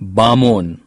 Bamon.